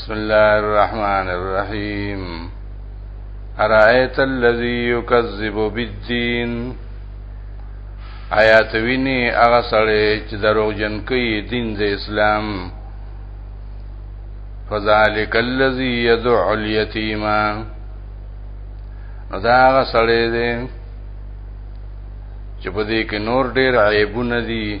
بسم الله الرحمن الرحیم ارایت الذی یکذب بالدین آیات ویني هغه سړی چې دروغجن کوي دین د اسلام فذلک الذی یدع الیتیم نو دا هغه سړی دی چې په دې کې نور ډېر عیبونه دي